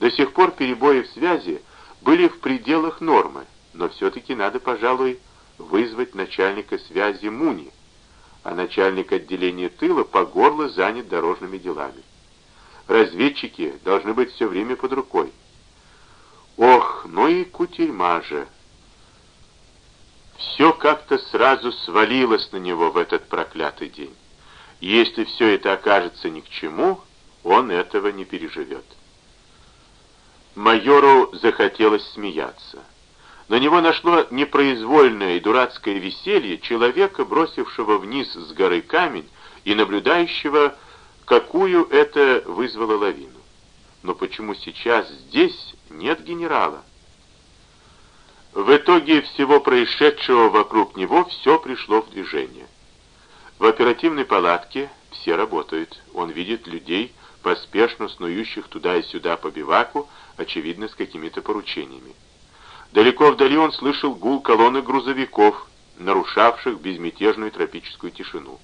До сих пор перебои в связи были в пределах нормы, но все-таки надо, пожалуй, вызвать начальника связи Муни, а начальник отделения тыла по горло занят дорожными делами. Разведчики должны быть все время под рукой. Ох, ну и кутерьма же! Все как-то сразу свалилось на него в этот проклятый день. Если все это окажется ни к чему, он этого не переживет. Майору захотелось смеяться. На него нашло непроизвольное и дурацкое веселье человека, бросившего вниз с горы камень и наблюдающего, какую это вызвало лавину. Но почему сейчас здесь нет генерала? В итоге всего происшедшего вокруг него все пришло в движение. В оперативной палатке все работают. Он видит людей, поспешно снующих туда и сюда по биваку, очевидно, с какими-то поручениями. Далеко вдали он слышал гул колонны грузовиков, нарушавших безмятежную тропическую тишину.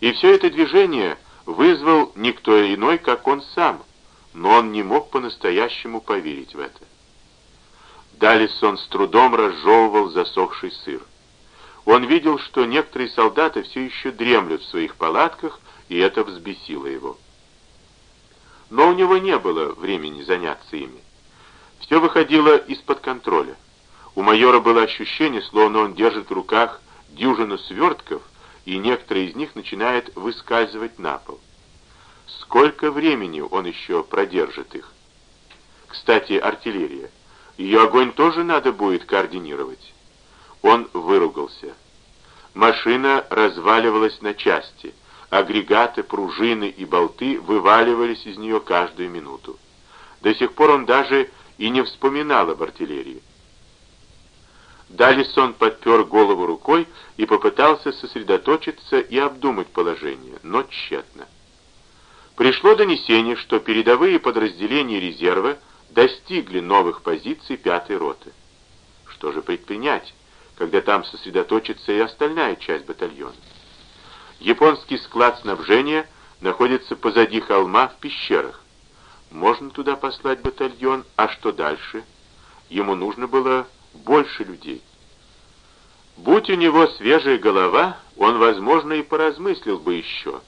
И все это движение вызвал никто иной, как он сам, но он не мог по-настоящему поверить в это. Далисон с трудом разжевывал засохший сыр. Он видел, что некоторые солдаты все еще дремлют в своих палатках, и это взбесило его. Но у него не было времени заняться ими. Все выходило из-под контроля. У майора было ощущение, словно он держит в руках дюжину свертков, и некоторые из них начинают выскальзывать на пол. Сколько времени он еще продержит их? Кстати, артиллерия. Ее огонь тоже надо будет координировать. Он выругался. Машина разваливалась на части. Агрегаты, пружины и болты вываливались из нее каждую минуту. До сих пор он даже и не вспоминал об артиллерии. Далисон подпер голову рукой и попытался сосредоточиться и обдумать положение, но тщетно. Пришло донесение, что передовые подразделения резерва достигли новых позиций пятой роты. Что же предпринять, когда там сосредоточится и остальная часть батальона? Японский склад снабжения находится позади холма в пещерах. Можно туда послать батальон, а что дальше? Ему нужно было больше людей. Будь у него свежая голова, он, возможно, и поразмыслил бы еще.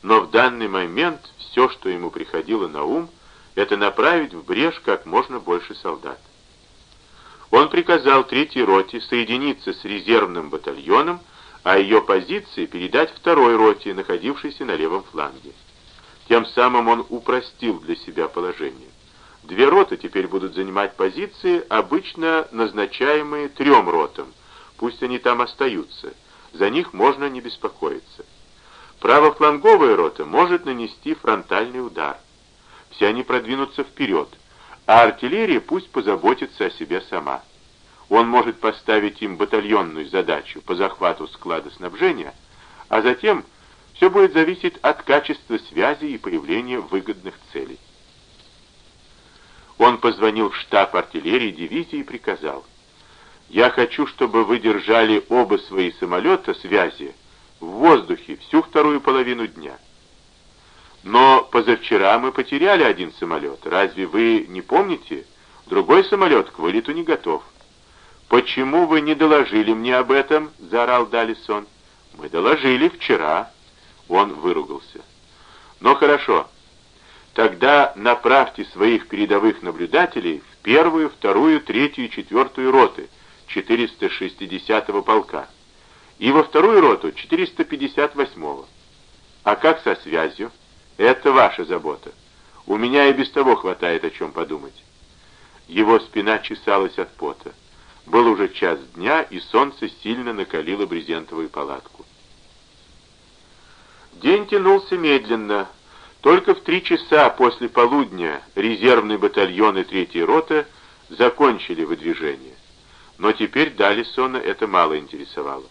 Но в данный момент все, что ему приходило на ум — это направить в брешь как можно больше солдат. Он приказал третьей роте соединиться с резервным батальоном, а ее позиции передать второй роте, находившейся на левом фланге. Тем самым он упростил для себя положение. Две роты теперь будут занимать позиции, обычно назначаемые трем ротам. Пусть они там остаются. За них можно не беспокоиться. Правофланговая рота может нанести фронтальный удар все они продвинутся вперед, а артиллерия пусть позаботится о себе сама. Он может поставить им батальонную задачу по захвату склада снабжения, а затем все будет зависеть от качества связи и появления выгодных целей. Он позвонил в штаб артиллерии дивизии и приказал, «Я хочу, чтобы вы держали оба свои самолета связи в воздухе всю вторую половину дня». Но позавчера мы потеряли один самолет. Разве вы не помните? Другой самолет к вылету не готов. «Почему вы не доложили мне об этом?» — заорал Далисон. «Мы доложили вчера». Он выругался. «Ну хорошо. Тогда направьте своих передовых наблюдателей в первую, вторую, третью и четвертую роты 460-го полка и во вторую роту 458-го. А как со связью?» Это ваша забота. У меня и без того хватает о чем подумать. Его спина чесалась от пота. Был уже час дня, и солнце сильно накалило брезентовую палатку. День тянулся медленно. Только в три часа после полудня резервный батальон и третья рота закончили выдвижение. Но теперь Далисона это мало интересовало.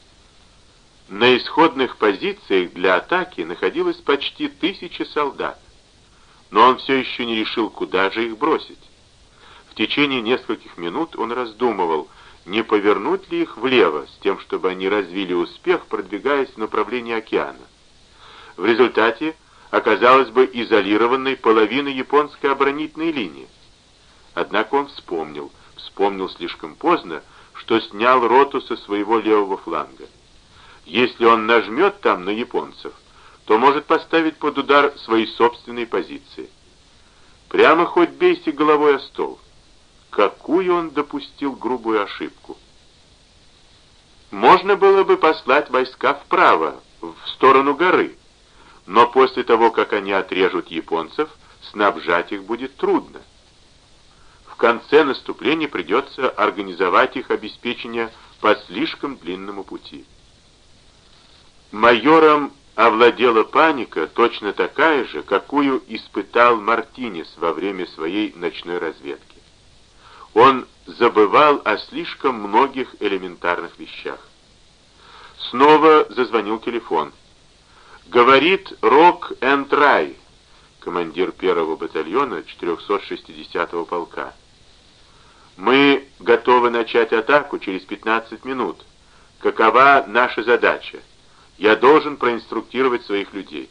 На исходных позициях для атаки находилось почти тысяча солдат, но он все еще не решил, куда же их бросить. В течение нескольких минут он раздумывал, не повернуть ли их влево, с тем, чтобы они развили успех, продвигаясь в направлении океана. В результате оказалась бы изолированной половина японской оборонительной линии. Однако он вспомнил, вспомнил слишком поздно, что снял роту со своего левого фланга. Если он нажмет там на японцев, то может поставить под удар свои собственные позиции. Прямо хоть бейся головой о стол. Какую он допустил грубую ошибку. Можно было бы послать войска вправо, в сторону горы, но после того, как они отрежут японцев, снабжать их будет трудно. В конце наступления придется организовать их обеспечение по слишком длинному пути. Майором овладела паника, точно такая же, какую испытал Мартинес во время своей ночной разведки. Он забывал о слишком многих элементарных вещах. Снова зазвонил телефон. Говорит Рок энд Рай, командир первого батальона 460-го полка. Мы готовы начать атаку через 15 минут. Какова наша задача? Я должен проинструктировать своих людей.